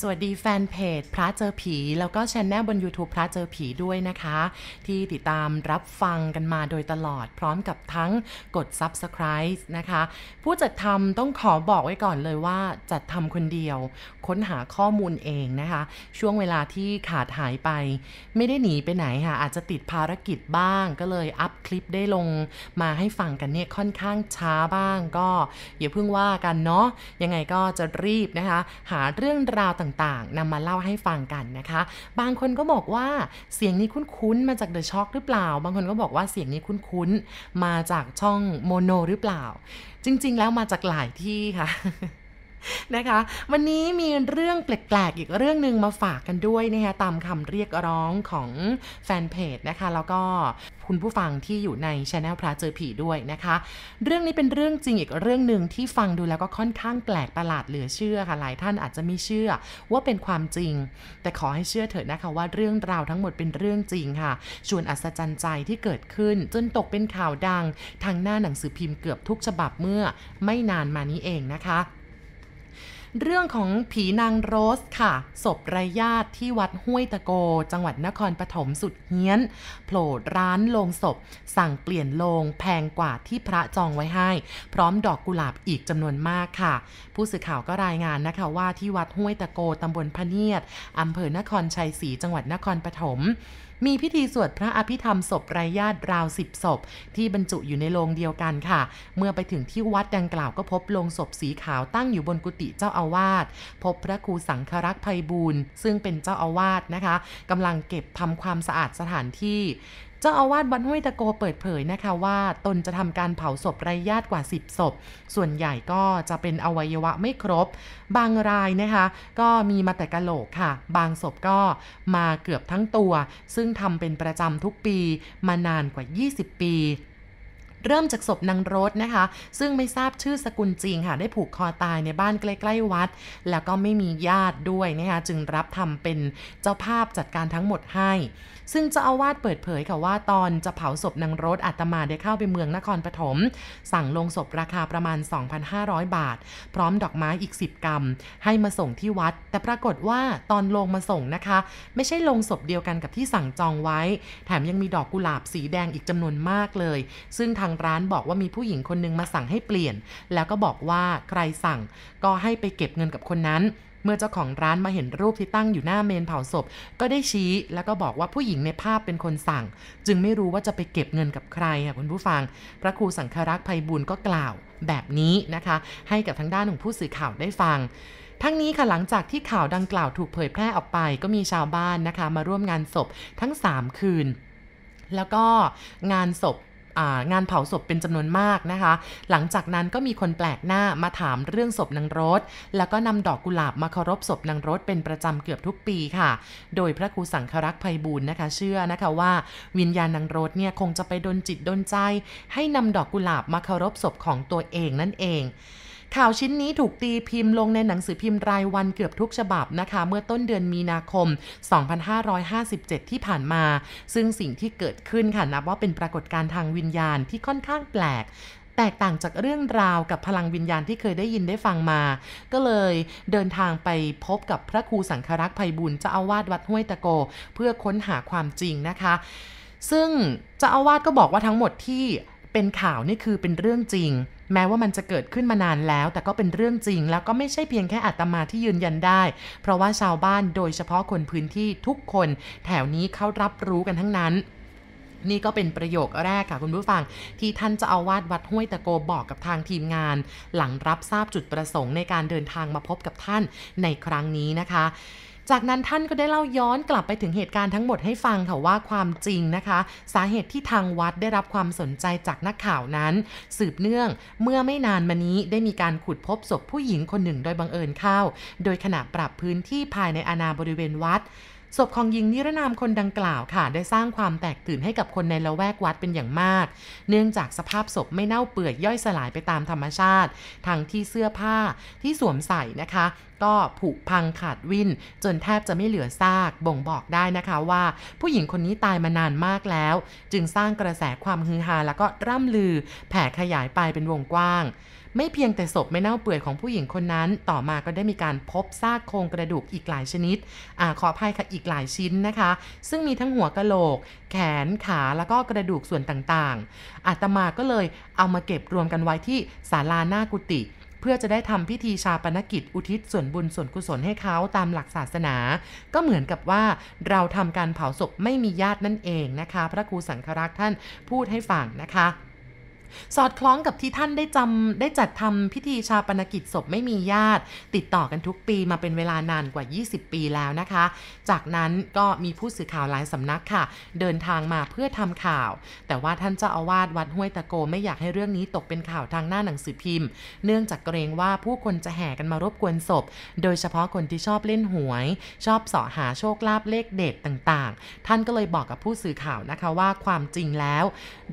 สวัสดีแฟนเพจพระเจอผี แล้วก็ช anel บน YouTube พระเจอผีด้วยนะคะ ที่ติดตามรับฟังกันมาโดยตลอดพร้อมกับทั้งกด Subscribe นะคะ ผู้จัดทำต้องขอบอกไว้ก่อนเลยว่าจัดทำคนเดียว ค้นหาข้อมูลเองนะคะ ช่วงเวลาที่ขาดหายไป ไม่ได้หนีไปไหนค่ะ อาจจะติดภารกิจบ้าง ก็เลยอัพคลิปได้ลง มาให้ฟังกันเนี่ยค่อนข้างช้าบ้างก็อย่าเพิ่งว่ากันเนาะยังไงก็จะรีบนะคะ หาเรื่องราวต่างๆนำมาเล่าให้ฟังกันนะคะ บางคนก็บอกว่าเสียงนี้คุ้นๆมาจากเดอะช็อคหรือเปล่า บางคนก็บอกว่าเสียงนี้คุ้นๆมาจากช่องโมโนหรือเปล่า จริง ๆ แล้วมาจากหลายที่ค่ะ นะคะ วันนี้มีเรื่องแปลกๆอีกเรื่องหนึ่งมาฝากกันด้วยนะคะตามคำเรียกร้องของแฟนเพจนะคะ แล้วก็คุณผู้ฟังที่อยู่ในช anel พระเจอผีด้วยนะคะ เรื่องนี้เป็นเรื่องจริงอีกเรื่องหนึ่งที่ฟังดูแล้วก็ค่อนข้างแปลกประหลาดเหลือเชื่อค่ะหลายท่านอาจจะไม่เชื่อว่าเป็นความจริง แต่ขอให้เชื่อเถิดนะคะว่าเรื่องราวทั้งหมดเป็นเรื่องจริงค่ะ ชวนอัศจรรย์ใจที่เกิดขึ้น จนตกเป็นข่าวดัง ทางหน้าหนังสือพิมพ์เกือบทุกฉบับเมื่อไม่นานมานี้เองนะคะ เรื่องของผีนางโรสค่ะศพไรญาติที่วัดห้วยตะโก จังหวัดนครปฐมสุดเฮี้ยนโผล่ร้านโลงศพ สั่งเปลี่ยนโลงแพงกว่าที่พระจองไว้ให้ พร้อมดอกกุหลาบอีกจำนวนมากค่ะ ผู้สื่อข่าวก็รายงานนะคะว่าที่วัดห้วยตะโกตำบลพะเนียดอำเภอนครชัยศรีจังหวัดนครปฐม มีพิธีสวดพระอภิธรรมศพไร้ญาติราวสิบศพ ที่บรรจุอยู่ในโรงเดียวกันค่ะ เมื่อไปถึงที่วัดดังกล่าวก็พบโลงศพสีขาวตั้งอยู่บนกุฏิเจ้าอาวาสพบพระครูสังครักษ์ไพบูลซึ่งเป็นเจ้าอาวาสนะคะกำลังเก็บทำความสะอาดสถานที่ เจ้าอาวาสวัดห้วยตะโกเปิดเผยนะคะว่าตนจะทำการเผาศพไร้ญาติกว่า 10 ศพ ส่วนใหญ่ก็จะเป็นอวัยวะไม่ครบ บางรายนะคะ ก็มีมาแต่กะโหลกค่ะ บางศพก็มาเกือบทั้งตัว ซึ่งทำเป็นประจำทุกปีมานานกว่า 20 ปีเริ่มจากศพนางรถนะคะ ซึ่งไม่ทราบชื่อสกุลจริงค่ะ ได้ผูกคอตายในบ้านใกล้ๆวัด แล้วก็ไม่มีญาติด้วยนะคะ จึงรับทำเป็นเจ้าภาพจัดการทั้งหมดให้ ซึ่งเจ้าอาวาสเปิดเผยค่ะว่าตอนจะเผาศพนางรถอาตมาได้เข้าไปเมืองนครปฐมสั่งลงศพราคาประมาณ 2,500 บาท พร้อมดอกไม้อีก 10 กรัม ให้มาส่งที่วัด แต่ปรากฏว่าตอนลงมาส่งนะคะ ไม่ใช่ลงศพเดียวกันกับที่สั่งจองไว้ แถมยังมีดอกกุหลาบสีแดงอีกจำนวนมากเลย ซึ่งทางร้านบอกว่ามีผู้หญิงคนนึงมาสั่งให้เปลี่ยน แล้วก็บอกว่าใครสั่ง ก็ให้ไปเก็บเงินกับคนนั้น เมื่อเจ้าของร้านมาเห็นรูปที่ตั้งอยู่หน้าเมนเผาศพ ก็ได้ชี้แล้วก็บอกว่าผู้หญิงในภาพเป็นคนสั่ง จึงไม่รู้ว่าจะไปเก็บเงินกับใครค่ะคุณผู้ฟัง พระครูสังครักษ์ไพบุญก็กล่าวแบบนี้นะคะ ให้กับทางด้านของผู้สื่อข่าวได้ฟังทั้งนี้ค่ะหลังจากที่ข่าวดังกล่าวถูกเผยแพร่ออกไป ก็มีชาวบ้านนะคะ มาร่วมงานศพทั้ง 3 คืน แล้วก็งานศพ งานเผาศพเป็นจำนวนมากนะคะ หลังจากนั้นก็มีคนแปลกหน้ามาถามเรื่องศพนางรสแล้วก็นำดอกกุหลาบมาเคารพศพนางรสเป็นประจำเกือบทุกปีค่ะ โดยพระครูสังครักษ์ไพบูลย์นะคะ เชื่อนะคะว่าวิญญาณนางรสเนี่ยคงจะไปดนจิตดนใจ ให้นำดอกกุหลาบมาเคารพศพของตัวเองนั่นเอง ข่าวชิ้นนี้ถูกตีพิมพ์ลงในหนังสือพิมพ์รายวันเกือบทุกฉบับนะคะ เมื่อต้นเดือนมีนาคม 2557 ที่ผ่านมา ซึ่งสิ่งที่เกิดขึ้นค่ะนับว่าเป็นปรากฏการณ์ทางวิญญาณที่ค่อนข้างแปลกแตกต่างจากเรื่องราวกับพลังวิญญาณที่เคยได้ยินได้ฟังมา ก็เลยเดินทางไปพบกับพระครูสังครักษ์ไพบุญเจ้าอาวาสวัดห้วยตะโก เพื่อค้นหาความจริงนะคะ ซึ่งเจ้าอาวาสก็บอกว่าทั้งหมดที่เป็นข่าวนี่คือเป็นเรื่องจริง แม้ว่ามันจะเกิดขึ้นมานานแล้ว แต่ก็เป็นเรื่องจริง แล้วก็ไม่ใช่เพียงแค่อาตมาที่ยืนยันได้ เพราะว่าชาวบ้านโดยเฉพาะคนพื้นที่ทุกคน แถวนี้เขารับรู้กันทั้งนั้นนี่ก็เป็นประโยคแรกค่ะคุณผู้ฟัง ที่ท่านจะเอาวาดวัดห้วยตะโกบอกกับทางทีมงาน หลังรับทราบจุดประสงค์ในการเดินทางมาพบกับท่านในครั้งนี้นะคะ จากนั้นท่านก็ได้เล่าย้อนกลับไปถึงเหตุการณ์ทั้งหมดให้ฟังค่ะว่าความจริงนะคะ สาเหตุที่ทางวัดได้รับความสนใจจากนักข่าวนั้น สืบเนื่องเมื่อไม่นานมานี้ได้มีการขุดพบศพผู้หญิงคนหนึ่งโดยบังเอิญเข้า โดยขณะปรับพื้นที่ภายในอาณาบริเวณวัด ศพของหญิงนิรนามคนดังกล่าวค่ะ ได้สร้างความแตกตื่นให้กับคนในละแวกวัดเป็นอย่างมาก เนื่องจากสภาพศพไม่เน่าเปื่อยย่อยสลายไปตามธรรมชาติ ทั้งที่เสื้อผ้าที่สวมใส่นะคะ ก็ผุพังขาดวินจนแทบจะไม่เหลือซาก บ่งบอกได้นะคะว่า ผู้หญิงคนนี้ตายมานานมากแล้ว จึงสร้างกระแสความฮือฮาแล้วก็ร่ำลือ แผ่ขยายไปเป็นวงกว้าง ไม่เพียงแต่ศพไม่เน่าเปื่อยของผู้หญิงคนนั้น ต่อมาก็ได้มีการพบซากโครงกระดูกอีกหลายชนิดอขออภัยค่ะอีกหลายชิ้นนะคะ ซึ่งมีทั้งหัวกะโหลก แขนขาแล้วก็กระดูกส่วนต่างๆ อาตมาก็เลยเอามาเก็บรวมกันไว้ที่ศาลาหน้ากุฏิเพื่อจะได้ทำพิธีชาปนกิจอุทิศส่วนบุญส่วนกุศลให้เขาตามหลักศาสนา ก็เหมือนกับว่าเราทำการเผาศพไม่มีญาตินั่นเองนะคะ พระครูสังฆรักษ์ท่านพูดให้ฟังนะคะ สอดคล้องกับที่ท่านได้จำได้จัดทำพิธีชาปนกิจศพไม่มีญาติ ติดต่อกันทุกปีมาเป็นเวลานานกว่า 20 ปีแล้วนะคะ จากนั้นก็มีผู้สื่อข่าวหลายสำนักค่ะ เดินทางมาเพื่อทำข่าว แต่ว่าท่านเจ้าอาวาสวัดห้วยตะโกไม่อยากให้เรื่องนี้ตกเป็นข่าวทางหน้าหนังสือพิมพ์ เนื่องจากเกรงว่าผู้คนจะแห่กันมารบกวนศพ โดยเฉพาะคนที่ชอบเล่นหวย ชอบเสาะหาโชคลาภเลขเด็ดต่างๆ ท่านก็เลยบอกกับผู้สื่อข่าวนะคะว่าความจริงแล้ว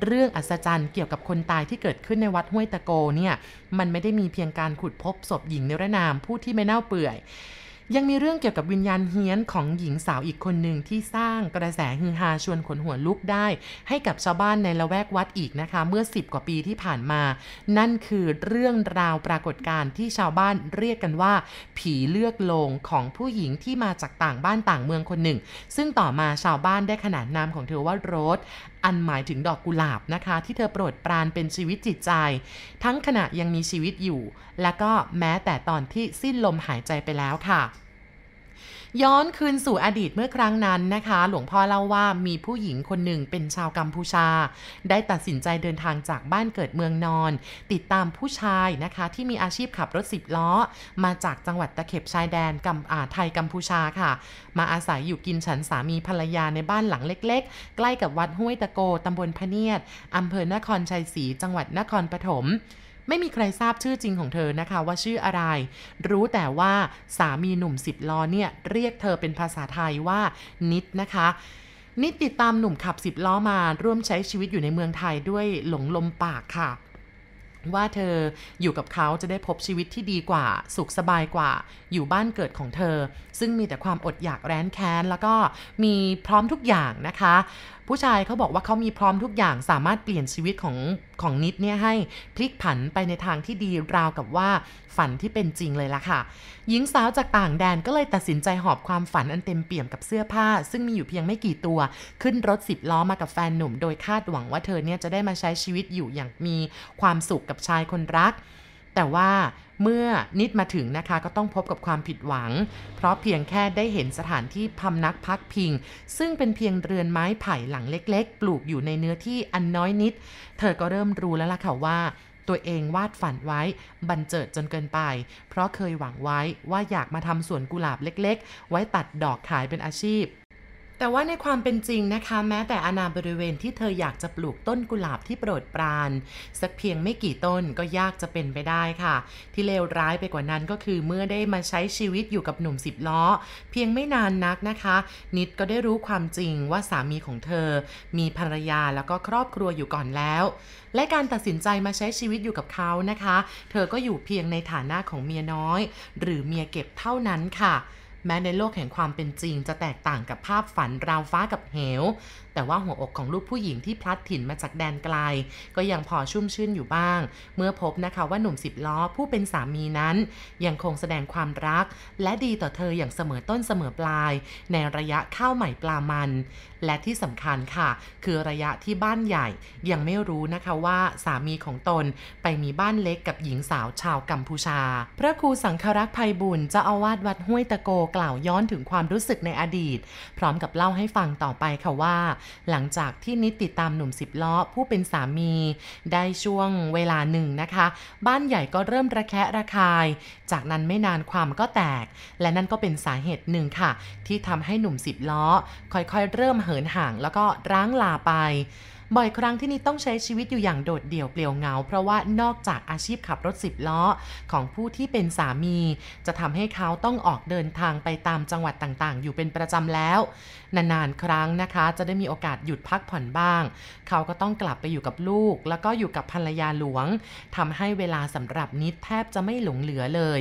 เรื่องอัศจรรย์เกี่ยวกับคนตายที่เกิดขึ้นในวัดห้วยตะโกเนี่ยมันไม่ได้มีเพียงการขุดพบศพหญิงนิรนามผู้ที่ไม่เน่าเปื่อย ยังมีเรื่องเกี่ยวกับวิญญาณเฮี้ยนของหญิงสาวอีกคนหนึ่งที่สร้างกระแสฮือฮาชวนขนหัวลุกได้ ให้กับชาวบ้านในละแวกวัดอีกนะคะ เมื่อ 10 กว่าปีที่ผ่านมา นั่นคือเรื่องราวปรากฏการณ์ที่ชาวบ้านเรียกกันว่า ผีเลือกโลงของผู้หญิงที่มาจากต่างบ้านต่างเมืองคนหนึ่ง ซึ่งต่อมาชาวบ้านได้ขนานนามของเธอว่าโรสอันหมายถึงดอกกุหลาบนะคะ ที่เธอโปรดปรานเป็นชีวิตจิตใจ ทั้งขณะยังมีชีวิตอยู่ และก็แม้แต่ตอนที่สิ้นลมหายใจไปแล้วค่ะ ย้อนคืนสู่อดีตเมื่อครั้งนั้นนะคะ หลวงพ่อเล่าว่ามีผู้หญิงคนหนึ่งเป็นชาวกัมพูชา ได้ตัดสินใจเดินทางจากบ้านเกิดเมืองนอน ติดตามผู้ชายนะคะ ที่มีอาชีพขับรถสิบล้อ มาจากจังหวัดตะเข็บชายแดนกัมไทยกัมพูชาค่ะ มาอาศัยอยู่กินฉันสามีภรรยาในบ้านหลังเล็ก ๆ ใกล้กับวัดห้วยตะโกตำบลพเนียดอำเภอนครชัยศรีจังหวัดนครปฐม ไม่มีใครทราบชื่อจริงของเธอนะคะว่าชื่ออะไร รู้แต่ว่าสามีหนุ่มสิบล้อเนี่ยเรียกเธอเป็นภาษาไทยว่านิดนะคะนิดติดตามหนุ่มขับสิบล้อมาร่วมใช้ชีวิตอยู่ในเมืองไทยด้วยหลงลมปากค่ะว่าเธออยู่กับเขาจะได้พบชีวิตที่ดีกว่า สุขสบายกว่า อยู่บ้านเกิดของเธอ ซึ่งมีแต่ความอดอยากแร้นแค้น แล้วก็มีพร้อมทุกอย่างนะคะ ผู้ชายเขาบอกว่าเขามีพร้อมทุกอย่างสามารถเปลี่ยนชีวิตของของนิดเนี่ยให้พลิกผันไปในทางที่ดีราวกับว่าฝันที่เป็นจริงเลยล่ะค่ะ หญิงสาวจากต่างแดนก็เลยตัดสินใจหอบความฝันอันเต็มเปี่ยมกับเสื้อผ้า ซึ่งมีอยู่เพียงไม่กี่ตัว ขึ้นรถสิบล้อมากับแฟนหนุ่ม โดยคาดหวังว่าเธอเนี่ยจะได้มาใช้ชีวิตอยู่อย่างมีความสุขกับชายคนรัก แต่ว่า เมื่อนิดมาถึงนะคะก็ต้องพบกับความผิดหวัง เพราะเพียงแค่ได้เห็นสถานที่พำนักพักพิง ซึ่งเป็นเพียงเรือนไม้ไผ่หลังเล็ก ๆ ปลูกอยู่ในเนื้อที่อันน้อยนิด เธอก็เริ่มรู้แล้วล่ะค่ะว่าตัวเองวาดฝันไว้บันเจิดจนเกินไป เพราะเคยหวังไว้ว่าอยากมาทำสวนกุหลาบเล็ก ๆ ไว้ตัดดอกขายเป็นอาชีพ แต่ว่าในความเป็นจริงนะคะ แม้แต่อาณาบริเวณที่เธออยากจะปลูกต้นกุหลาบที่โปรดปราน สักเพียงไม่กี่ต้นก็ยากจะเป็นไปได้ค่ะ ที่เลวร้ายไปกว่านั้นก็คือเมื่อได้มาใช้ชีวิตอยู่กับหนุ่มสิบล้อ เพียงไม่นานนักนะคะ นิดก็ได้รู้ความจริงว่าสามีของเธอ มีภรรยาแล้วก็ครอบครัวอยู่ก่อนแล้ว และการตัดสินใจมาใช้ชีวิตอยู่กับเขานะคะ เธอก็อยู่เพียงในฐานะของเมียน้อย หรือเมียเก็บเท่านั้นค่ะ แม้ในโลกแห่งความเป็นจริงจะแตกต่างกับภาพฝันราวฟ้ากับเหว แต่ว่าหัวอกของลูกผู้หญิงที่พลัดถิ่นมาจากแดนไกล ก็ยังพอชุ่มชื่นอยู่บ้าง เมื่อพบนะคะว่าหนุ่มสิบล้อผู้เป็นสามีนั้น ยังคงแสดงความรัก และดีต่อเธออย่างเสมอต้นเสมอปลาย ในระยะข้าวใหม่ปลามัน และที่สำคัญค่ะ คือระยะที่บ้านใหญ่ ยังไม่รู้นะคะว่าสามีของตนไปมีบ้านเล็กกับหญิงสาวชาวกัมพูชา พระครูสังฆรักษ์ภัยบุญจะอาวาสวัดห้วยตะโกกล่าวย้อนถึงความรู้สึกในอดีต พร้อมกับเล่าให้ฟังต่อไปค่ะว่าหลังจากที่นิดติดตามหนุ่มสิบล้อผู้เป็นสามี ได้ช่วงเวลาหนึ่งนะคะ บ้านใหญ่ก็เริ่มระแคะระคาย จากนั้นไม่นานความก็แตก และนั่นก็เป็นสาเหตุหนึ่งค่ะ ที่ทำให้หนุ่มสิบล้อ ค่อยๆ เริ่มเหินห่างแล้วก็ร้างลาไป บ่อยครั้งที่นิดต้องใช้ชีวิตอยู่อย่างโดดเดี่ยวเปลี่ยวเงา เพราะว่านอกจากอาชีพขับรถสิบล้อของผู้ที่เป็นสามี จะทำให้เขาต้องออกเดินทางไปตามจังหวัดต่างๆ อยู่เป็นประจำแล้ว นานๆ ครั้งนะคะ จะได้มีโอกาสหยุดพักผ่อนบ้าง เขาก็ต้องกลับไปอยู่กับลูก แล้วก็อยู่กับภรรยาหลวงทำให้เวลาสำหรับนิดแทบจะไม่หลงเหลือเลย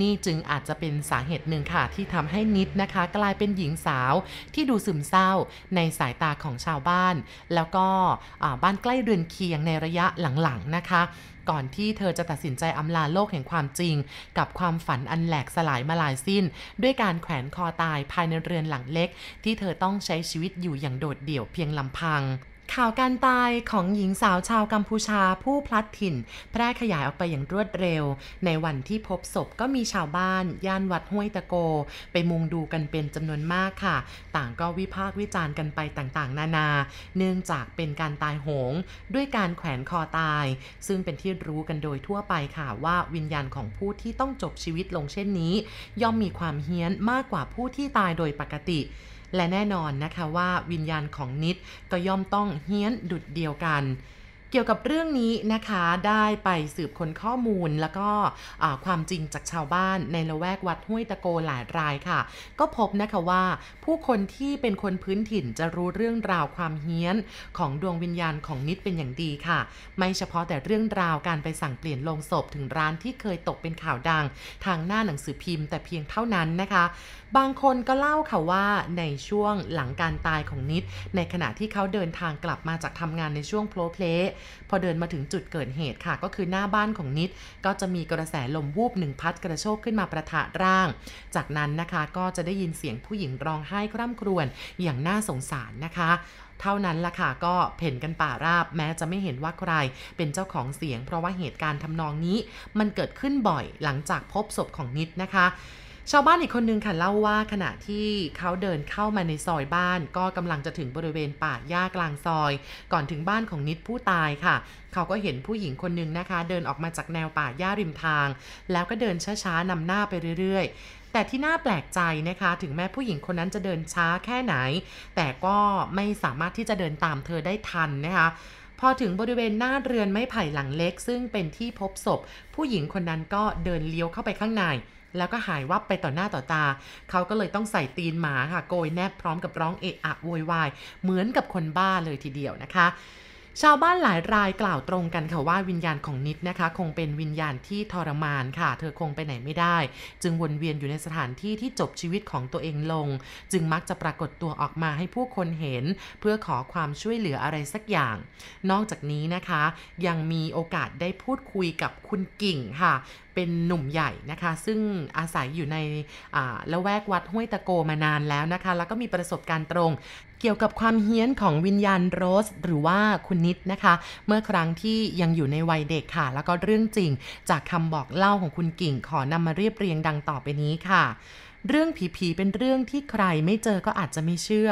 นี่จึงอาจจะเป็นสาเหตุหนึ่งค่ะที่ทำให้นิดนะคะ กลายเป็นหญิงสาวที่ดูซึมเศร้าในสายตาของชาวบ้าน แล้วก็บ้านใกล้เรือนเคียงในระยะหลังๆนะคะก่อนที่เธอจะตัดสินใจอำลาโลกแห่งความจริง กับความฝันอันแหลกสลายมาลายสิ้น ด้วยการแขวนคอตายภายในเรือนหลังเล็ก ที่เธอต้องใช้ชีวิตอยู่อย่างโดดเดี่ยวเพียงลำพัง ข่าวการตายของหญิงสาวชาวกัมพูชาผู้พลัดถิ่น แพร่ขยายออกไปอย่างรวดเร็ว ในวันที่พบศพก็มีชาวบ้าน ย่านวัดห้วยตะโก ไปมุงดูกันเป็นจำนวนมากค่ะ ต่างก็วิพากษ์วิจารณ์กันไปต่างๆ นานา เนื่องจากเป็นการตายโหง ด้วยการแขวนคอตาย ซึ่งเป็นที่รู้กันโดยทั่วไปค่ะว่าวิญญาณของผู้ที่ต้องจบชีวิตลงเช่นนี้ ย่อมมีความเฮี้ยนมากกว่าผู้ที่ตายโดยปกติ และแน่นอนนะคะว่าวิญญาณของนิดก็ย่อมต้องเฮี้ยนดุดเดียวกัน เกี่ยวกับเรื่องนี้นะคะได้ไปสืบค้นข้อมูลแล้วก็ความจริงจากชาวบ้านในละแวกวัดห้วยตะโกหลายรายค่ะ ก็พบนะคะว่า ผู้คนที่เป็นคนพื้นถิ่นจะรู้เรื่องราวความเฮี้ยน ของดวงวิญญาณของนิดเป็นอย่างดีค่ะ ไม่เฉพาะแต่เรื่องราวการไปสั่งเปลี่ยนโลงศพถึงร้านที่เคยตกเป็นข่าวดัง ทางหน้าหนังสือพิมพ์แต่เพียงเท่านั้นนะคะ บางคนก็เล่าค่ะว่าในช่วงหลังการตายของนิด ในขณะที่เขาเดินทางกลับมาจากทำงานในช่วงโพลเพลพอเดินมาถึงจุดเกิดเหตุค่ะ ก็คือหน้าบ้านของนิด ก็จะมีกระแสลมวูบหนึ่งพัดกระโชกขึ้นมาประทะร่าง จากนั้นนะคะก็จะได้ยินเสียงผู้หญิงร้องไห้คร่ำครวญอย่างน่าสงสารนะคะเท่านั้นละค่ะก็เพ่นกันป่าราบ แม้จะไม่เห็นว่าใครเป็นเจ้าของเสียง เพราะว่าเหตุการณ์ทำนองนี้ มันเกิดขึ้นบ่อยหลังจากพบศพของนิดนะคะ ชาวบ้านอีกคนนึงค่ะเล่าว่าขณะที่เขาเดินเข้ามาในซอยบ้าน ก็กำลังจะถึงบริเวณป่าหญ้ากลางซอย ก่อนถึงบ้านของนิดผู้ตายค่ะ เขาก็เห็นผู้หญิงคนนึงนะคะ เดินออกมาจากแนวป่าหญ้าริมทาง แล้วก็เดินช้าๆนำหน้าไปเรื่อยๆ แต่ที่น่าแปลกใจนะคะ ถึงแม้ผู้หญิงคนนั้นจะเดินช้าแค่ไหน แต่ก็ไม่สามารถที่จะเดินตามเธอได้ทันนะคะ พอถึงบริเวณหน้าเรือนไม้ไผ่หลังเล็ก ซึ่งเป็นที่พบศพ ผู้หญิงคนนั้นก็เดินเลี้ยวเข้าไปข้างในแล้วก็หายวับไปต่อหน้าต่อตา เขาก็เลยต้องใส่ตีนหมาค่ะ โกยแนบพร้อมกับร้องเอะอะโวยวาย เหมือนกับคนบ้าเลยทีเดียวนะคะ ชาวบ้านหลายรายกล่าวตรงกันค่ะว่าวิญญาณของนิดนะคะ คงเป็นวิญญาณที่ทรมานค่ะ เธอคงไปไหนไม่ได้ จึงวนเวียนอยู่ในสถานที่ที่จบชีวิตของตัวเองลง จึงมักจะปรากฏตัวออกมาให้ผู้คนเห็น เพื่อขอความช่วยเหลืออะไรสักอย่าง นอกจากนี้นะคะ ยังมีโอกาสได้พูดคุยกับคุณกิ่งค่ะเป็นหนุ่มใหญ่นะคะ ซึ่งอาศัยอยู่ในอ่าละแวกวัดห้วยตะโกมานานแล้วนะคะ แล้วก็มีประสบการณ์ตรง เกี่ยวกับความเฮี้ยนของวิญญาณโรส หรือว่าคุณนิดนะคะ เมื่อครั้งที่ยังอยู่ในวัยเด็กค่ะ แล้วก็เรื่องจริง จากคำบอกเล่าของคุณกิ่งขอนำมาเรียบเรียงดังต่อไปนี้ค่ะเรื่องผีๆ เป็นเรื่องที่ใครไม่เจอก็อาจจะไม่เชื่อ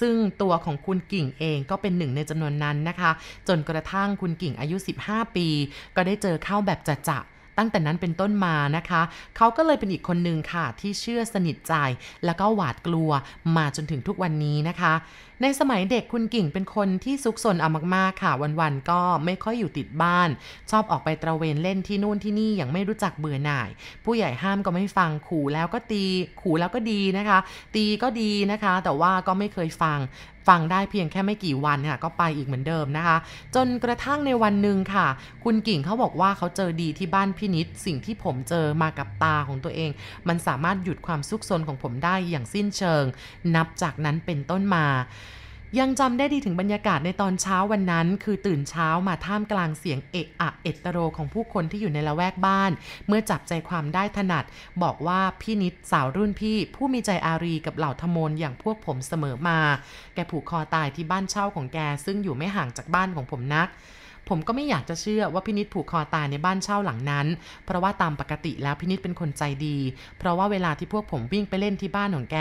ซึ่งตัวของคุณกิ่งเองก็เป็นหนึ่งในจำนวนนั้นนะคะ จนกระทั่งคุณกิ่งอายุ 15 ปี ก็ได้เจอเข้าแบบจะๆ ตั้งแต่นั้นเป็นต้นมานะคะ เขาก็เลยเป็นอีกคนหนึ่งค่ะที่เชื่อสนิทใจ แล้วก็หวาดกลัวมาจนถึงทุกวันนี้นะคะ ในสมัยเด็กคุณกิ่งเป็นคนที่ซุกซนเอามากๆค่ะ วันๆก็ไม่ค่อยอยู่ติดบ้าน ชอบออกไปตระเวนเล่นที่นู่นที่นี่อย่างไม่รู้จักเบื่อหน่าย ผู้ใหญ่ห้ามก็ไม่ฟังขู่แล้วก็ตี ขู่แล้วก็ดีนะคะ ตีก็ดีนะคะ แต่ว่าก็ไม่เคยฟัง ฟังได้เพียงแค่ไม่กี่วันค่ะก็ไปอีกเหมือนเดิมนะคะ จนกระทั่งในวันหนึ่งค่ะ คุณกิ่งเขาบอกว่าเขาเจอดีที่บ้านพี่นิด สิ่งที่ผมเจอมากับตาของตัวเอง มันสามารถหยุดความซุกซนของผมได้อย่างสิ้นเชิง นับจากนั้นเป็นต้นมา ยังจำได้ดีถึงบรรยากาศในตอนเช้าวันนั้น คือตื่นเช้ามาท่ามกลางเสียงเอะอะเอตโรของผู้คนที่อยู่ในละแวกบ้าน เมื่อจับใจความได้ถนัด บอกว่าพี่นิดสาวรุ่นพี่ ผู้มีใจอารีกับเหล่าธมนอย่างพวกผมเสมอมา แกผูกคอตายที่บ้านเช่าของแกซึ่งอยู่ไม่ห่างจากบ้านของผมนัก ผมก็ไม่อยากจะเชื่อว่าพินิษผูกคอตายในบ้านเช่าหลังนั้น เพราะว่าตามปกติแล้วพินิษเป็นคนใจดี เพราะว่าเวลาที่พวกผมวิ่งไปเล่นที่บ้านของแก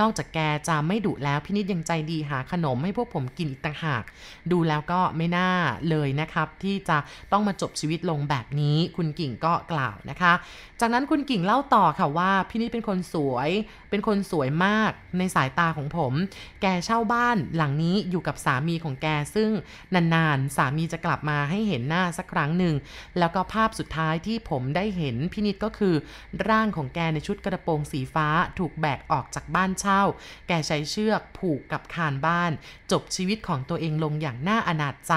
นอกจากแกจะไม่ดุแล้วพินิษยังใจดีหาขนมให้พวกผมกินอีกต่างหาก ดูแล้วก็ไม่น่าเลยนะครับ ที่จะต้องมาจบชีวิตลงแบบนี้คุณกิ่งก็กล่าวนะคะ จากนั้นคุณกิ่งเล่าต่อค่ะว่าพี่นิดเป็นคนสวย เป็นคนสวยมากในสายตาของผม แกเช่าบ้านหลังนี้อยู่กับสามีของแกซึ่งนานๆ สามีจะกลับมาให้เห็นหน้าสักครั้งหนึ่ง แล้วก็ภาพสุดท้ายที่ผมได้เห็นพินิดก็คือ ร่างของแกในชุดกระโปรงสีฟ้าถูกแบกออกจากบ้านเช่า แกใช้เชือกผูกกับคานบ้าน จบชีวิตของตัวเองลงอย่างน่าอนาจใจ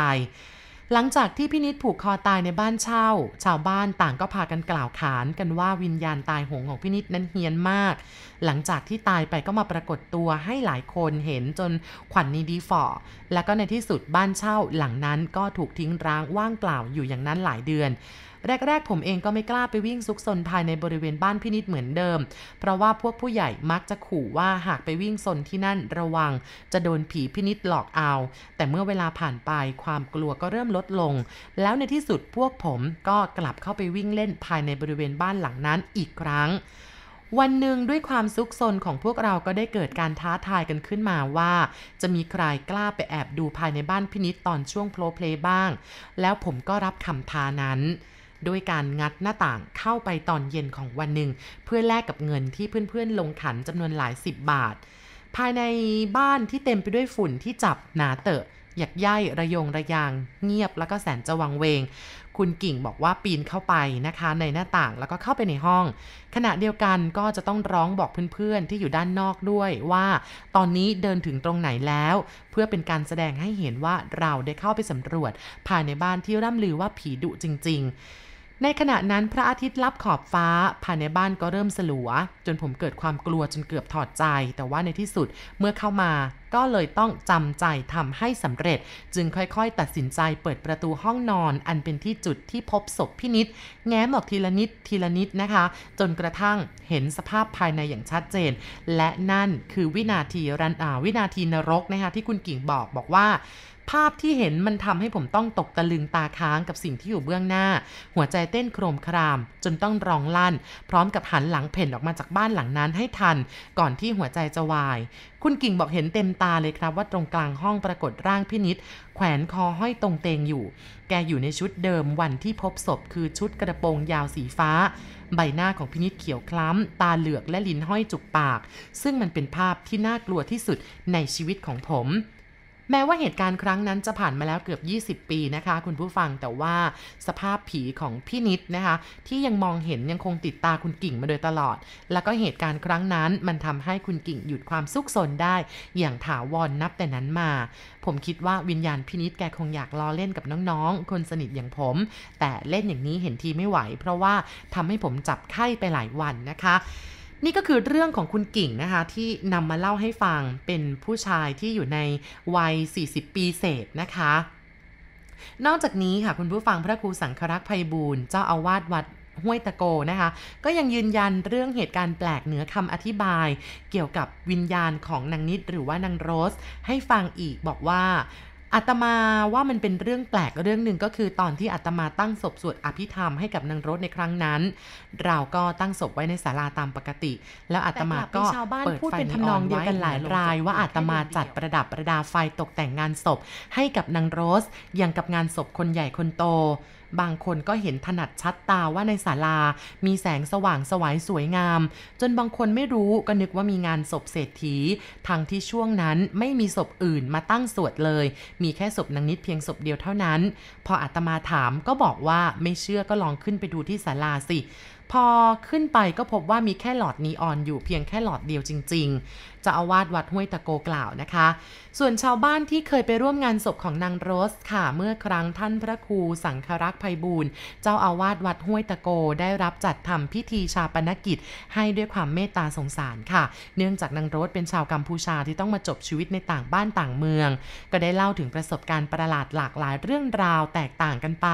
หลังจากที่พินิดผูกคอตายในบ้านเช่า ชาวบ้านต่างก็พากันกล่าวขานกันว่าวิญญาณตายโหงของพินิดนั้นเฮี้ยนมาก หลังจากที่ตายไปก็มาปรากฏตัวให้หลายคนเห็นจนขวัญนนี้ดีฝ่อ แล้วก็ในที่สุดบ้านเช่าหลังนั้นก็ถูกทิ้งร้างว่างเปล่าอยู่อย่างนั้นหลายเดือนแรก ๆ ผมเองก็ไม่กล้าไปวิ่งซุกซนภายในบริเวณบ้านพี่นิดเหมือนเดิม เพราะว่าพวกผู้ใหญ่มักจะขู่ว่าหากไปวิ่งซนที่นั่นระวัง จะโดนผีพี่นิดหลอกเอา แต่เมื่อเวลาผ่านไปความกลัวก็เริ่มลดลง แล้วในที่สุดพวกผมก็กลับเข้าไปวิ่งเล่นภายในบริเวณบ้านหลังนั้นอีกครั้งวันหนึ่งด้วยความซุกซนของพวกเราก็ได้เกิดการท้าทายกันขึ้นมาว่า จะมีใครกล้าไปแอบดูภายในบ้านพินิษตอนช่วงโพลเพลบ้าง แล้วผมก็รับคำท้านั้น ด้วยการงัดหน้าต่างเข้าไปตอนเย็นของวันหนึ่ง เพื่อแลกกับเงินที่เพื่อนๆลงขันจำนวนหลายสิบบาท ภายในบ้านที่เต็มไปด้วยฝุ่นที่จับหนาเตอะหยักย่ายระยงระยาง เงียบแล้วก็แสนจะวังเวง คุณกิ่งบอกว่าปีนเข้าไปนะคะ ในหน้าต่างแล้วก็เข้าไปในห้อง ขณะเดียวกันก็จะต้องร้องบอกเพื่อนๆที่อยู่ด้านนอกด้วยว่า ตอนนี้เดินถึงตรงไหนแล้ว เพื่อเป็นการแสดงให้เห็นว่าเราได้เข้าไปสำรวจ ภายในบ้านที่ร่ำลือว่าผีดุจริง ๆ ในขณะนั้นพระอาทิตย์ลับขอบฟ้าภายในบ้านก็เริ่มสลัว จนผมเกิดความกลัวจนเกือบถอดใจ แต่ว่าในที่สุดเมื่อเข้ามาก็เลยต้องจำใจทำให้สำเร็จ จึงค่อยๆ ตัดสินใจเปิดประตูห้องนอน อันเป็นที่จุดที่พบศพพี่นิด แง้มออกทีละนิดทีละนิดนะคะ จนกระทั่งเห็นสภาพภายในอย่างชัดเจน และนั่นคือวินาทีรันอาวินาทีนรกนะคะที่คุณกิ่งบอกบอกว่า ภาพที่เห็นมันทำให้ผมต้องตกตะลึงตาค้างกับสิ่งที่อยู่เบื้องหน้า หัวใจเต้นโครมคราม จนต้องร้องลั่น พร้อมกับหันหลังเพ่นออกมาจากบ้านหลังนั้นให้ทัน ก่อนที่หัวใจจะวาย คุณกิ่งบอกเห็นเต็มตาเลยครับว่าตรงกลางห้องปรากฏร่างพินิษแขวนคอห้อยตรงเตงอยู่ แกอยู่ในชุดเดิมวันที่พบศพคือชุดกระโปรงยาวสีฟ้า ใบหน้าของพินิษเขียวคล้ำ ตาเหลือกและลิ้นห้อยจุกปาก ซึ่งมันเป็นภาพที่น่ากลัวที่สุดในชีวิตของผม แม้ว่าเหตุการณ์ครั้งนั้นจะผ่านมาแล้วเกือบ 20 ปีนะคะ คุณผู้ฟังแต่ว่าสภาพผีของพี่นิดนะคะ ที่ยังมองเห็นยังคงติดตาคุณกิ่งมาโดยตลอด แล้วก็เหตุการณ์ครั้งนั้นมันทำให้คุณกิ่งหยุดความซุกซนได้ อย่างถาวรนนับแต่นั้นมา ผมคิดว่าวิญญาณพี่นิดแกคงอยากล้อเล่นกับน้องๆ คนสนิทอย่างผม แต่เล่นอย่างนี้เห็นทีไม่ไหว เพราะว่าทำให้ผมจับไข้ไปหลายวันนะคะ นี่ก็คือเรื่องของคุณกิ่งนะคะที่นำมาเล่าให้ฟังเป็นผู้ชายที่อยู่ในวัย 40 ปีเศษนะคะ นอกจากนี้ค่ะคุณผู้ฟังพระครูสังครักษ์ไพบูลเจ้าอาวาสวัดห้วยตะโกนะคะ ก็ยังยืนยันเรื่องเหตุการณ์แปลกเหนือคำอธิบาย เกี่ยวกับวิญญาณของนางนิดหรือว่านางโรส ให้ฟังอีกบอกว่า อาตมาว่ามันเป็นเรื่องแปลกเรื่องหนึ่งก็คือตอนที่อาตมาตั้งศพสวดอภิธรรมให้กับนางรถในครั้งนั้น เราก็ตั้งศพไว้ในศาลาตามปกติ แล้วอาตมาก็เปิดไฟเป็นทำนองเดียวกันหลายราย ว่าอาตมาจัดประดับประดาไฟตกแต่งงานศพ ให้กับนางโรสอย่างกับงานศพคนใหญ่คนโต บางคนก็เห็นถนัดชัดตาว่าในศาลา มีแสงสว่างสวายสวยงาม จนบางคนไม่รู้ก็นึกว่ามีงานศพเศรษฐีทางที่ช่วงนั้นไม่มีศพอื่นมาตั้งสวดเลย มีแค่ศพนางนิดเพียงศพเดียวเท่านั้น พออาตมาถามก็บอกว่าไม่เชื่อก็ลองขึ้นไปดูที่ศาลาสิพอขึ้นไปก็พบว่ามีแค่หลอดนีออนอยู่เพียงแค่หลอดเดียวจริง ๆ จะอาวาสวัดห้วยตะโกกล่าวนะคะ ส่วนชาวบ้านที่เคยไปร่วมงานศพของนางโรสค่ะ เมื่อครั้งท่านพระครูสังครักษ์ไพบูลเจ้าอาวาสวัดห้วยตะโกได้รับจัดทำพิธีชาปนกิจ ให้ด้วยความเมตตาสงสารค่ะ เนื่องจากนางโรสเป็นชาวกัมพูชาที่ต้องมาจบชีวิตในต่างบ้านต่างเมือง ก็ได้เล่าถึงประสบการณ์ประหลาดหลากหลายเรื่องราวแตกต่างกันไป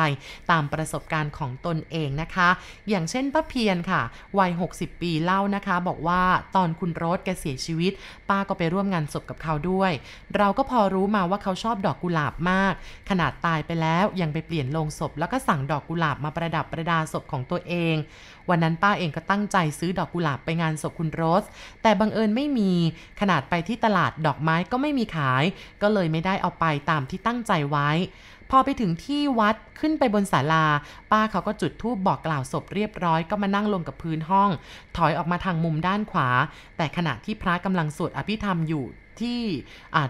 ตามประสบการณ์ของตนเองนะคะ อย่างเช่นป้าเพียรค่ะ วัย 60 ปีเล่านะคะ บอกว่าตอนคุณโรสแกเสียชีวิตป้าก็ไปร่วมงานศพกับเขาด้วย เราก็พอรู้มาว่าเขาชอบดอกกุหลาบมาก ขนาดตายไปแล้วยังไปเปลี่ยนโลงศพ แล้วก็สั่งดอกกุหลาบมาประดับประดาศพของตัวเอง วันนั้นป้าเองก็ตั้งใจซื้อดอกกุหลาบไปงานศพคุณโรส แต่บังเอิญไม่มี ขนาดไปที่ตลาดดอกไม้ก็ไม่มีขาย ก็เลยไม่ได้เอาไปตามที่ตั้งใจไว้ พอไปถึงที่วัดขึ้นไปบนศาลา ป้าเขาก็จุดธูปบอกกล่าวศพเรียบร้อยก็มานั่งลงกับพื้นห้อง ถอยออกมาทางมุมด้านขวา แต่ขณะที่พระกำลังสวดอภิธรรมอยู่ที่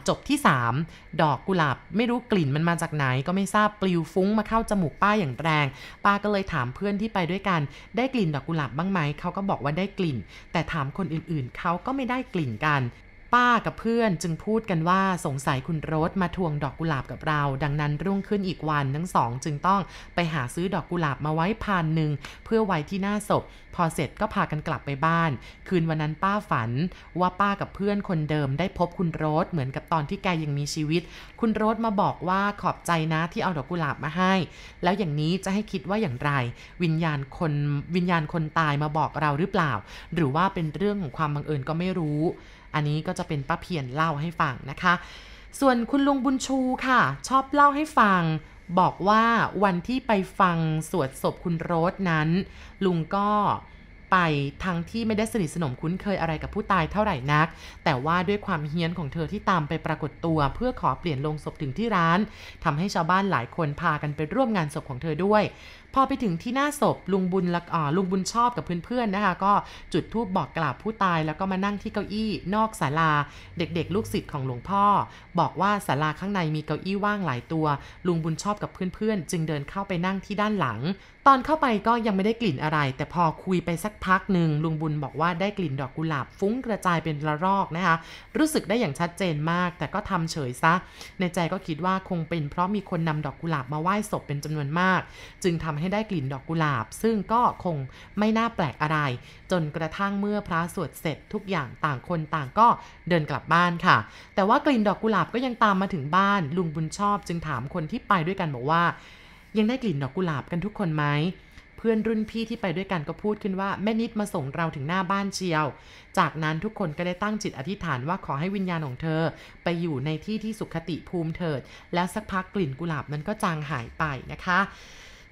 จบที่ 3 ดอกกุหลาบไม่รู้กลิ่นมันมาจากไหนก็ไม่ทราบปลิวฟุ้งมาเข้าจมูกป้าอย่างแรง ป้าก็เลยถามเพื่อนที่ไปด้วยกัน ได้กลิ่นดอกกุหลาบบ้างไหมเขาก็บอกว่าได้กลิ่น แต่ถามคนอื่นๆเขาก็ไม่ได้กลิ่นกัน ป้ากับเพื่อนจึงพูดกันว่าสงสัยคุณโรสมาทวงดอกกุหลาบกับเรา ดังนั้นรุ่งขึ้นอีกวันทั้งสองจึงต้องไปหาซื้อดอกกุหลาบมาไว้พานหนึ่งเพื่อไว้ที่หน้าศพ พอเสร็จก็พากันกลับไปบ้าน คืนวันนั้นป้าฝันว่าป้ากับเพื่อนคนเดิมได้พบคุณโรสเหมือนกับตอนที่แกยังมีชีวิต คุณโรสมาบอกว่าขอบใจนะที่เอาดอกกุหลาบมาให้ แล้วอย่างนี้จะให้คิดว่าอย่างไร วิญญาณคนวิญญาณคนตายมาบอกเราหรือเปล่า หรือว่าเป็นเรื่องของความบังเอิญก็ไม่รู้ อันนี้ก็จะเป็นป้าเพียรเล่าให้ฟังนะคะ ส่วนคุณลุงบุญชูค่ะ ชอบเล่าให้ฟัง บอกว่าวันที่ไปฟังสวดศพคุณโรสนั้น ลุงก็ไปทางที่ไม่ได้สนิทสนมคุ้นเคยอะไรกับผู้ตายเท่าไหร่นัก แต่ว่าด้วยความเฮี้ยนของเธอที่ตามไปปรากฏตัว เพื่อขอเปลี่ยนลงศพถึงที่ร้านทำให้ชาวบ้านหลายคนพากันไปร่วมงานศพของเธอด้วย พอไปถึงที่หน้าศพลุงบุญละอ่าลุงบุญชอบกับเพื่อนๆนะคะ ก็จุดธูปบอกกล่าวผู้ตาย แล้วก็มานั่งที่เก้าอี้นอกศาลา เด็กๆ ลูกศิษย์ของหลวงพ่อ บอกว่าศาลาข้างในมีเก้าอี้ว่างหลายตัว ลุงบุญชอบกับเพื่อนๆ จึงเดินเข้าไปนั่งที่ด้านหลัง ตอนเข้าไปก็ยังไม่ได้กลิ่นอะไร แต่พอคุยไปสักพักหนึ่งลุงบุญบอกว่าได้กลิ่นดอกกุหลาบฟุ้งกระจายเป็นระลอกนะคะ รู้สึกได้อย่างชัดเจนมาก แต่ก็ทำเฉยซะ ในใจก็คิดว่าคงเป็นเพราะมีคนนำดอกกุหลาบมาไหว้ศพเป็นจำนวนมาก จึงทำใให้ได้กลิ่นดอกกุหลาบ ซึ่งก็คงไม่น่าแปลกอะไร จนกระทั่งเมื่อพระสวดเสร็จทุกอย่างต่างคนต่างก็เดินกลับบ้านค่ะ แต่ว่ากลิ่นดอกกุหลาบก็ยังตามมาถึงบ้าน ลุงบุญชอบจึงถามคนที่ไปด้วยกันบอกว่า ยังได้กลิ่นดอกกุหลาบกันทุกคนไหมเพื่อนรุ่นพี่ที่ไปด้วยกันก็พูดขึ้นว่าแม่นิดมาส่งเราถึงหน้าบ้านเชียว จากนั้นทุกคนก็ได้ตั้งจิตอธิษฐานว่าขอให้วิญญาณของเธอ ไปอยู่ในที่ที่สุขติภูมิเถิด แล้วสักพักกลิ่นกุหลาบนั้นก็จางหายไปนะคะ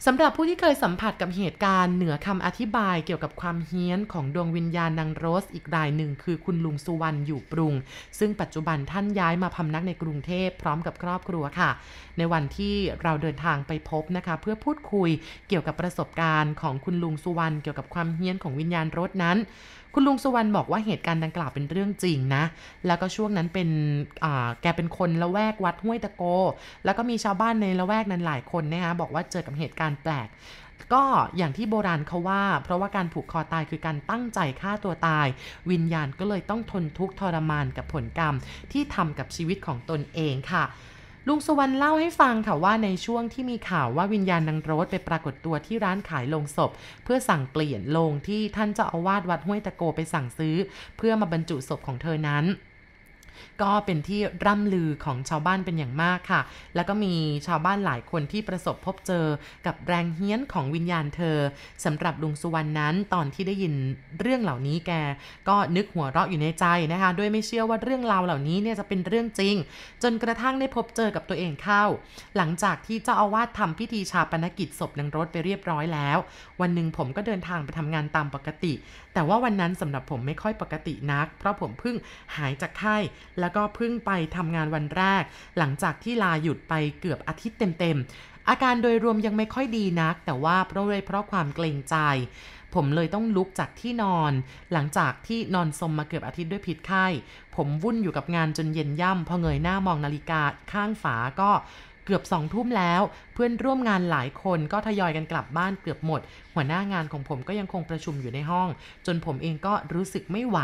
สำหรับผู้ที่เคยสัมผัสกับเหตุการณ์เหนือคำอธิบายเกี่ยวกับความเฮี้ยนของดวงวิญญาณนางโรสอีกรายหนึ่งคือคุณลุงสุวรรณอยู่ปรุง ซึ่งปัจจุบันท่านย้ายมาพำนักในกรุงเทพพร้อมกับครอบครัวค่ะ ในวันที่เราเดินทางไปพบนะคะ เพื่อพูดคุยเกี่ยวกับประสบการณ์ของคุณลุงสุวรรณเกี่ยวกับความเฮี้ยนของวิญญาณรถนั้น คุณลุงสุวรรณบอกว่าเหตุการณ์ดังกล่าวเป็นเรื่องจริงนะ แล้วก็ช่วงนั้นเป็นแกเป็นคนละแวกวัดห้วยตะโก แล้วก็มีชาวบ้านในละแวกนั้นหลายคนนะคะบอกว่าเจอกับเหตุการณ์แปลกก็อย่างที่โบราณเขาว่า เพราะว่าการผูกคอตายคือการตั้งใจฆ่าตัวตาย วิญญาณก็เลยต้องทนทุกข์ทรมานกับผลกรรมที่ทำกับชีวิตของตนเองค่ะ ลุงสุวรรณเล่าให้ฟังค่ะว่าในช่วงที่มีข่าวว่าวิญญาณนางโรสไปปรากฏตัวที่ร้านขายโลงศพ เพื่อสั่งเปลี่ยนโลงที่ท่านเจ้าอาวาสวัดห้วยตะโกไปสั่งซื้อ เพื่อมาบรรจุศพของเธอนั้น ก็เป็นที่ร่ำลือของชาวบ้านเป็นอย่างมากค่ะ แล้วก็มีชาวบ้านหลายคนที่ประสบพบเจอกับแรงเฮี้ยนของวิญญาณเธอสำหรับลุงสุวรรณนั้นตอนที่ได้ยินเรื่องเหล่านี้แก ก็นึกหัวเราะอยู่ในใจนะคะ ด้วยไม่เชื่อว่าเรื่องราวเหล่านี้เนี่ยจะเป็นเรื่องจริง จนกระทั่งได้พบเจอกับตัวเองเข้า หลังจากที่เจ้าอาวาสทำพิธีชาปนกิจศพนางรถไปเรียบร้อยแล้ว วันหนึ่งผมก็เดินทางไปทำงานตามปกติแต่ว่าวันนั้นสำหรับผมไม่ค่อยปกตินัก เพราะผมเพิ่งหายจากไข้ แล้วก็เพิ่งไปทำงานวันแรก หลังจากที่ลาหยุดไปเกือบอาทิตย์เต็มๆ อาการโดยรวมยังไม่ค่อยดีนัก แต่ว่าเพราะเลยเพราะความเกรงใจ ผมเลยต้องลุกจากที่นอน หลังจากที่นอนสมมาเกือบอาทิตย์ด้วยพิษไข้ ผมวุ่นอยู่กับงานจนเย็นย่ำพอเงยหน้ามองนาฬิกาข้างฝาก็ เกือบสองทุ่มแล้ว เพื่อนร่วมงานหลายคนก็ทยอยกันกลับบ้านเกือบหมด หัวหน้างานของผมก็ยังคงประชุมอยู่ในห้อง จนผมเองก็รู้สึกไม่ไหว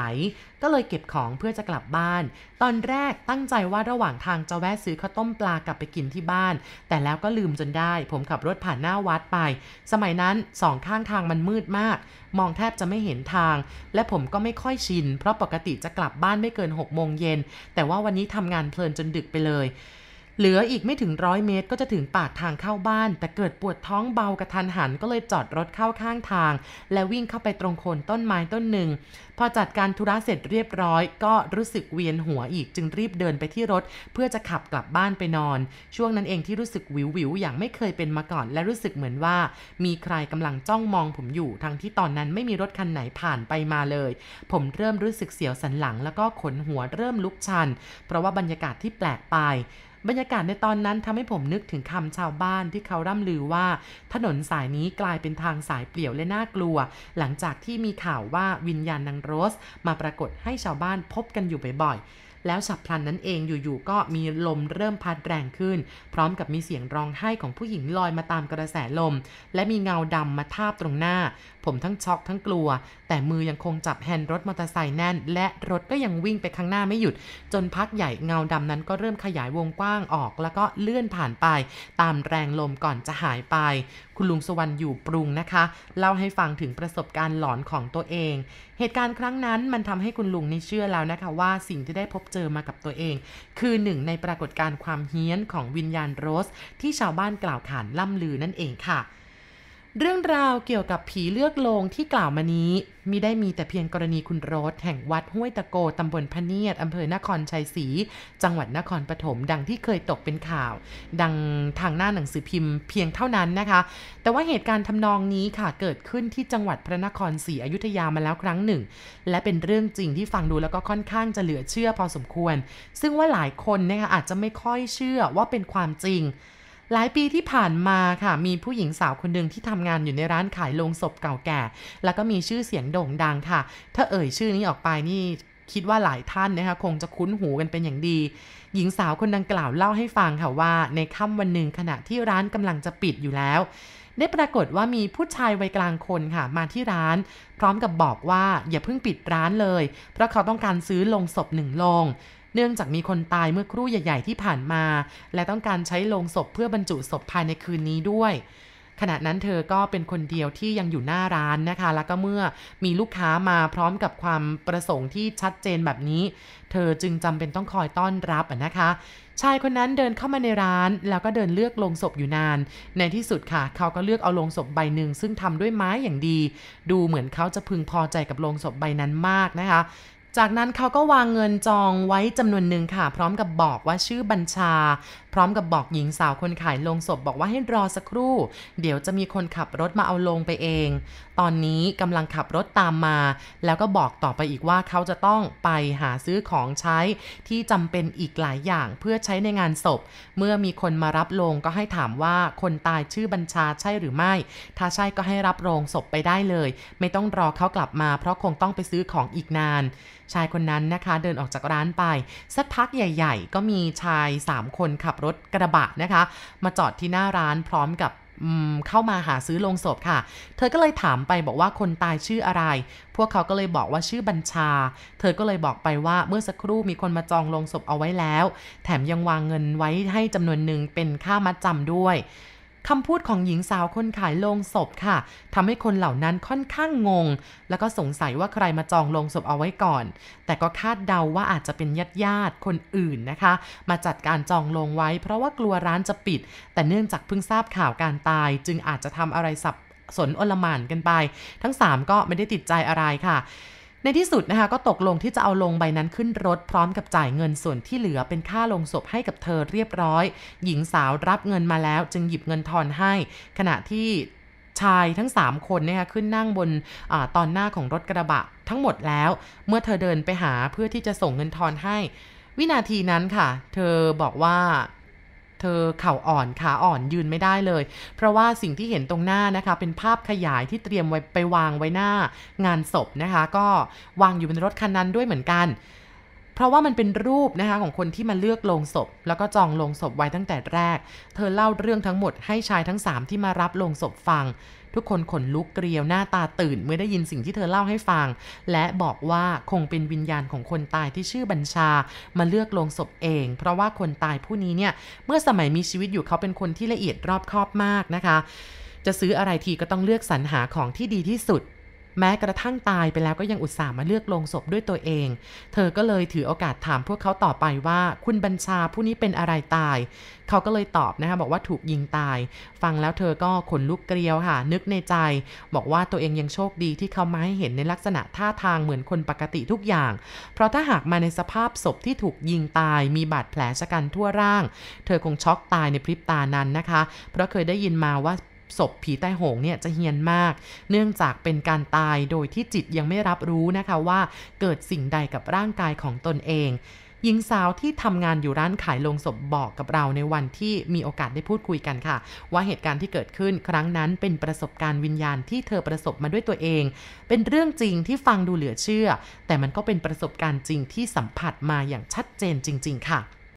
ก็เลยเก็บของเพื่อจะกลับบ้าน ตอนแรกตั้งใจว่าระหว่างทางจะแวะซื้อข้าวต้มปลากลับไปกินที่บ้าน แต่แล้วก็ลืมจนได้ ผมขับรถผ่านหน้าวัดไป สมัยนั้นสองข้างทางมันมืดมาก มองแทบจะไม่เห็นทาง และผมก็ไม่ค่อยชิน เพราะปกติจะกลับบ้านไม่เกิน6โมงเย็นแต่ว่าวันนี้ทำงานเพลินจนดึกไปเลย เหลืออีกไม่ถึงร้อยเมตรก็จะถึงปากทางเข้าบ้าน แต่เกิดปวดท้องเบากระทันหันก็เลยจอดรถเข้าข้างทาง และวิ่งเข้าไปตรงโคนต้นไม้ต้นหนึ่ง พอจัดการธุระเสร็จเรียบร้อย ก็รู้สึกเวียนหัวอีกจึงรีบเดินไปที่รถ เพื่อจะขับกลับบ้านไปนอน ช่วงนั้นเองที่รู้สึกวิววิวอย่างไม่เคยเป็นมาก่อน และรู้สึกเหมือนว่า มีใครกำลังจ้องมองผมอยู่ ทั้งที่ตอนนั้นไม่มีรถคันไหนผ่านไปมาเลย ผมเริ่มรู้สึกเสียวสันหลัง แล้วก็ขนหัวเริ่มลุกชัน เพราะว่าบรรยากาศที่แปลกไป บรรยากาศในตอนนั้นทำให้ผมนึกถึงคำชาวบ้านที่เขาร่ำลือว่า ถนนสายนี้กลายเป็นทางสายเปลี่ยวและน่ากลัว หลังจากที่มีข่าวว่าวิญญาณนางโรส มาปรากฏให้ชาวบ้านพบกันอยู่บ่อยๆ แล้วฉับพลันนั้นเองอยู่ๆก็มีลมเริ่มพัดแรงขึ้น พร้อมกับมีเสียงร้องไห้ของผู้หญิงลอยมาตามกระแสลม และมีเงาดำมาทาบตรงหน้า ผมทั้งช็อกทั้งกลัว แต่มือยังคงจับแฮนด์รถมอเตอร์ไซค์แน่น และรถก็ยังวิ่งไปข้างหน้าไม่หยุด จนพักใหญ่เงาดำนั้นก็เริ่มขยายวงกว้างออก แล้วก็เลื่อนผ่านไป ตามแรงลมก่อนจะหายไป คุณลุงสวรรณอยู่ปรุงนะคะ เล่าให้ฟังถึงประสบการณ์หลอนของตัวเอง เหตุการณ์ครั้งนั้นมันทำให้คุณลุงนี่เชื่อแล้วนะคะว่าสิ่งที่ได้พบเจอมากับตัวเอง คือหนึ่งในปรากฏการณ์ความเฮี้ยนของวิญญาณโรส ที่ชาวบ้านกล่าวขานล่ำลือนั่นเองค่ะ เรื่องราวเกี่ยวกับผีเลือกโลงที่กล่าวมานี้มิได้มีแต่เพียงกรณีคุณโรสแห่งวัดห้วยตะโกตำบลพะเนียดอำเภอนครชัยศรีจังหวัดนครปฐมดังที่เคยตกเป็นข่าว ดังทางหน้าหนังสือพิมพ์เพียงเท่านั้นนะคะ แต่ว่าเหตุการณ์ทำนองนี้ค่ะเกิดขึ้นที่จังหวัดพระนครศรีอยุธยามาแล้วครั้งหนึ่ง และเป็นเรื่องจริงที่ฟังดูแล้วก็ค่อนข้างจะเหลือเชื่อพอสมควร ซึ่งว่าหลายคนนะคะอาจจะไม่ค่อยเชื่อว่าเป็นความจริง หลายปีที่ผ่านมาค่ะ มีผู้หญิงสาวคนหนึ่งที่ทำงานอยู่ในร้านขายโลงศพเก่าแก่ แล้วก็มีชื่อเสียงโด่งดังค่ะ ถ้าเอ่ยชื่อนี้ออกไปนี่คิดว่าหลายท่านนะคะคงจะคุ้นหูกันเป็นอย่างดี หญิงสาวคนดังกล่าวเล่าให้ฟังค่ะว่า ในค่ำวันหนึ่งขณะที่ร้านกำลังจะปิดอยู่แล้ว ได้ปรากฏว่ามีผู้ชายวัยกลางคนค่ะ มาที่ร้าน พร้อมกับบอกว่าอย่าเพิ่งปิดร้านเลย เพราะเขาต้องการซื้อโลงศพหนึ่งลง เนื่องจากมีคนตายเมื่อครู่ใหญ่ ๆ ที่ผ่านมา และต้องการใช้โลงศพเพื่อบรรจุศพภายในคืนนี้ด้วยขณะนั้นเธอก็เป็นคนเดียวที่ยังอยู่หน้าร้านนะคะ แล้วก็เมื่อมีลูกค้ามาพร้อมกับความประสงค์ที่ชัดเจนแบบนี้ เธอจึงจำเป็นต้องคอยต้อนรับนะคะ ชายคนนั้นเดินเข้ามาในร้าน แล้วก็เดินเลือกโลงศพอยู่นาน ในที่สุดค่ะ เขาก็เลือกเอาโลงศพใบหนึ่งซึ่งทำด้วยไม้อย่างดี ดูเหมือนเขาจะพึงพอใจกับโลงศพใบนั้นมากนะคะ จากนั้นเขาก็วางเงินจองไว้จำนวนหนึ่งค่ะ พร้อมกับบอกว่าชื่อบัญชา ร้อมกับบอกหญิงสาวคนขายโลงศพบอกว่าให้รอสักครู่ เดี๋ยวจะมีคนขับรถมาเอาโลงไปเอง ตอนนี้กำลังขับรถตามมา แล้วก็บอกต่อไปอีกว่าเขาจะต้องไปหาซื้อของใช้ที่จำเป็นอีกหลายอย่างเพื่อใช้ในงานศพ เมื่อมีคนมารับโลงก็ให้ถามว่าคนตายชื่อบัญชาใช่หรือไม่ ถ้าใช่ก็ให้รับโลงศพไปได้เลย ไม่ต้องรอเขากลับมา เพราะคงต้องไปซื้อของอีกนาน ชายคนนั้นนะคะเดินออกจากร้านไป สักพักใหญ่ ๆ ก็มีชาย 3 คนขับรถกระบะนะคะ มาจอดที่หน้าร้านพร้อมกับเข้ามาหาซื้อโลงศพค่ะ เธอก็เลยถามไปบอกว่าคนตายชื่ออะไร พวกเขาก็เลยบอกว่าชื่อบัญชา เธอก็เลยบอกไปว่าเมื่อสักครู่มีคนมาจองโลงศพเอาไว้แล้ว แถมยังวางเงินไว้ให้จำนวนหนึ่งเป็นค่ามัดจำด้วย คำพูดของหญิงสาวคนขายโลงศพค่ะทำให้คนเหล่านั้นค่อนข้างงง แล้วก็สงสัยว่าใครมาจองโลงศพเอาไว้ก่อน แต่ก็คาดเดาว่าอาจจะเป็นญาติญาติคนอื่นนะคะ มาจัดการจองโลงไว้ เพราะว่ากลัวร้านจะปิด แต่เนื่องจากเพิ่งทราบข่าวการตาย จึงอาจจะทำอะไรสับสนอลหม่านกันไป ทั้ง 3 ก็ไม่ได้ติดใจอะไรค่ะ ในที่สุดนะคะก็ตกลงที่จะเอาลงใบนั้นขึ้นรถพร้อมกับจ่ายเงินส่วนที่เหลือเป็นค่าลงศพให้กับเธอเรียบร้อย หญิงสาวรับเงินมาแล้วจึงหยิบเงินทอนให้ ขณะที่ชายทั้ง 3 คนนะคะขึ้นนั่งบนอตอนหน้าของรถกระบะทั้งหมดแล้ว เมื่อเธอเดินไปหาเพื่อที่จะส่งเงินทอนให้ วินาทีนั้นค่ะ เธอบอกว่า เธอเข่าอ่อนขาอ่อนยืนไม่ได้เลย เพราะว่าสิ่งที่เห็นตรงหน้านะคะ เป็นภาพขยายที่เตรียมไว้ไปวางไว้หน้างานศพนะคะ ก็วางอยู่บนรถคันนั้นด้วยเหมือนกัน เพราะว่ามันเป็นรูปนะคะของคนที่มาเลือกลงศพ แล้วก็จองลงศพไว้ตั้งแต่แรก เธอเล่าเรื่องทั้งหมดให้ชายทั้ง 3 ที่มารับลงศพฟัง ทุกคนขนลุกเกลียวหน้าตาตื่นเมื่อได้ยินสิ่งที่เธอเล่าให้ฟัง และบอกว่าคงเป็นวิญญาณของคนตายที่ชื่อบัญชา มาเลือกลงศพเอง เพราะว่าคนตายผู้นี้เนี่ยเมื่อสมัยมีชีวิตอยู่เขาเป็นคนที่ละเอียดรอบคอบมากนะคะ จะซื้ออะไรทีก็ต้องเลือกสรรหาของที่ดีที่สุด แม้กระทั่งตายไปแล้วก็ยังอุตส่าห์มาเลือกลงศพด้วยตัวเอง เธอก็เลยถือโอกาสถามพวกเขาต่อไปว่าคุณบัญชาผู้นี้เป็นอะไรตาย เขาก็เลยตอบนะคะบอกว่าถูกยิงตาย ฟังแล้วเธอก็ขนลุกเกลียวค่ะ นึกในใจ บอกว่าตัวเองยังโชคดีที่เขามาให้เห็นในลักษณะท่าทางเหมือนคนปกติทุกอย่าง เพราะถ้าหากมาในสภาพศพที่ถูกยิงตาย มีบาดแผลชะกันทั่วร่าง เธอคงช็อกตายในพริบตานั้นนะคะ เพราะเคยได้ยินมาว่า ศพผีใต้โหงเนี่ยจะเฮียนมาก เนื่องจากเป็นการตายโดยที่จิตยังไม่รับรู้นะคะว่าเกิดสิ่งใดกับร่างกายของตนเองหญิงสาวที่ทำงานอยู่ร้านขายโลงศพบอกกับเราในวันที่มีโอกาสได้พูดคุยกันค่ะ ว่าเหตุการณ์ที่เกิดขึ้นครั้งนั้นเป็นประสบการณ์วิญญาณที่เธอประสบมาด้วยตัวเอง เป็นเรื่องจริงที่ฟังดูเหลือเชื่อ แต่มันก็เป็นประสบการณ์จริงที่สัมผัสมาอย่างชัดเจนจริง ๆ ค่ะ